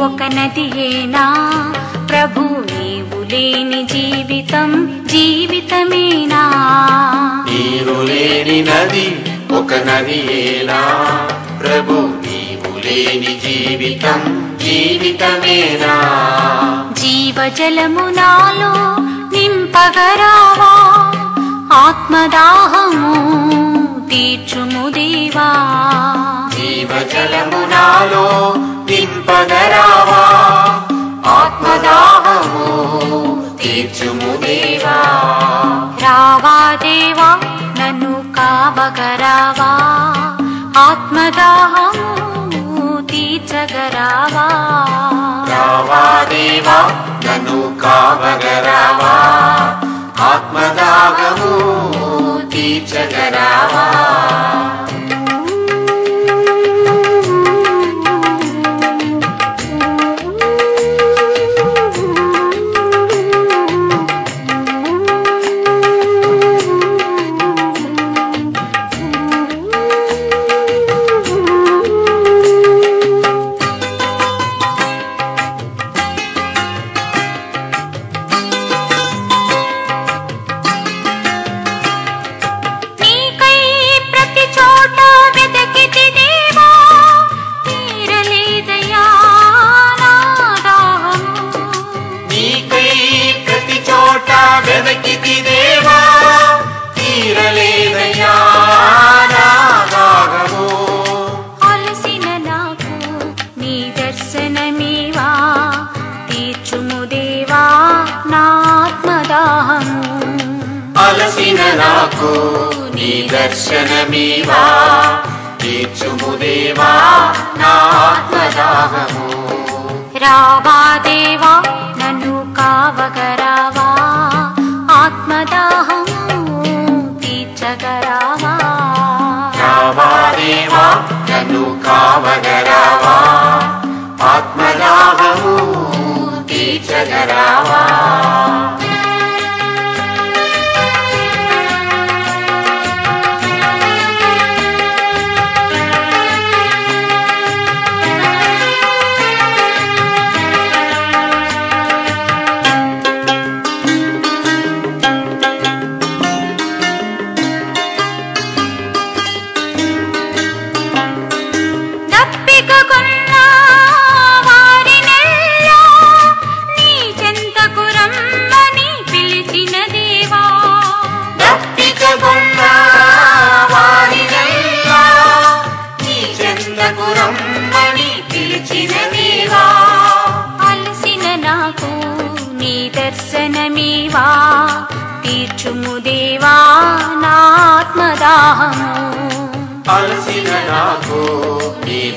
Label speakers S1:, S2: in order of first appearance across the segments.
S1: ఒక నదియేనా? ప్రభు నీవు లేని జీవితం జీవితమేనా?
S2: నీరు లేని నది ఒక నదియేనా? ప్రభు నీవు లేని జీవితం జీవితమేనా?
S1: జీవజలము నాలో నింపగరావా? ఆత్మదాహము తీర్చుము దేవా?
S2: జీవజలము నాలో నింపగరావా ఆత్మదాహము తీర్చుము దేవా
S1: రావా దేవా నన్ను కావగరావా ఆత్మదాహము తీర్చగరావా
S2: రావా దేవా నన్ను కావగరావా ఆత్మదాగము తీర్చగరావా
S1: నీ దర్శనమీవా తీర్చుము దేవా నా ఆత్మదాహము
S2: అలసిన నాకు నీ దర్శనమీవా తీర్చుము దేవా నా ఆత్మదాహము
S1: రావా దేవా నన్ను కావగరావా ఆత్మదాహము తీర్చగరావా
S2: రావా దేవా నన్ను కావగరావా
S1: Chagara.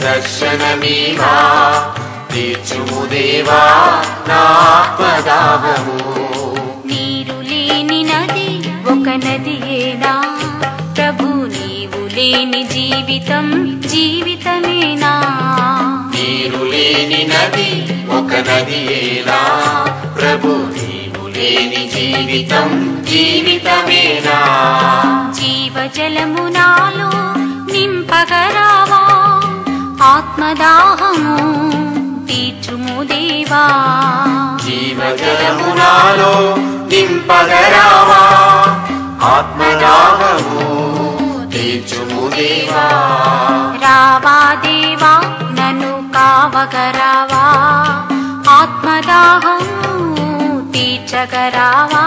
S1: దర్శనమీవా తీర్చుము దేవా నా ఆత్మదాహము నీరు లేని నది ఒక నదియేనా ప్రభు నీవు లేని జీవితం జీవితమేనా
S2: నీరు లేని నది ఒక నదియేనా ప్రభు నీవు లేని జీవితం జీవితమేనా?
S1: జీవజలము నాలో నింపగరావా ఆత్మదాహము తీర్చుము దేవా.
S2: జీవజలము నాలో నింపగరావా ఆత్మదాహము తీర్చుము దేవా.
S1: రావా దేవా నన్ను కావగరావా
S2: रा